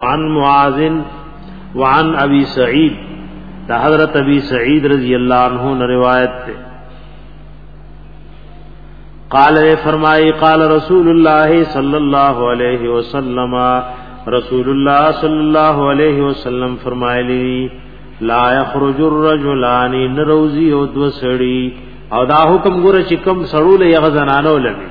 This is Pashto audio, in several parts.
عن معاذ وعن ابي سعيد دا حضرت ابي سعيد رضی اللہ عنہ نے روایت تے قال نے فرمائی قال رسول اللہ صلی اللہ علیہ وسلم رسول اللہ صلی اللہ علیہ وسلم فرمائے لی لا يخرج الرجلان نروزی او دو سڑی او دا حکم ګره چې کم سړول یغ زنانو لګي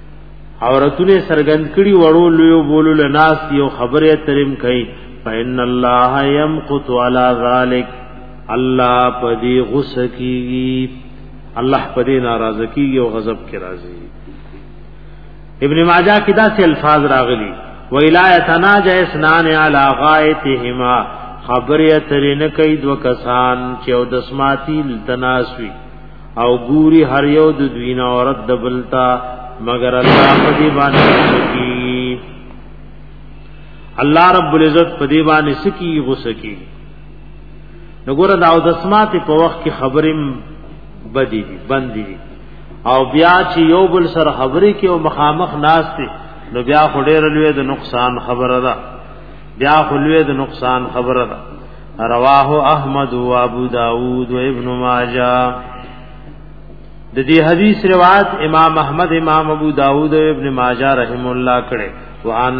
عورتونه سرګند کړي وړو لوی بولو لناس یو خبره ترم کوي فإن الله يمقت على ذلك الله پدی غصه کیږي الله پدی ناراض کیږي او غضب کی راضي ابن ماجه کې دا څه الفاظ راغلي ویلا یتناجا اسنان علی غایتهما خبره ترنه کوي دو کسان چې او دسماتی تناسوی او ګوري هر یو د دوی نه عورت د بلتا مگر الله په دې باندې سکی الله رب العزت په دې باندې سکی غوسه کی نګور دا او د سمات په وخت کې خبرم بدی دي بندي دي او بیا چې یو بل سره خبرې کې او مخامخ ناس دي نو بیا خډېر لوی د نقصان خبره ده بیا خلوی د نقصان خبره ده رواه احمد و ابو داود و ابن ماجه د دې حدیث روایت امام احمد امام ابو داود او ابن ماجه رحم الله کړه وان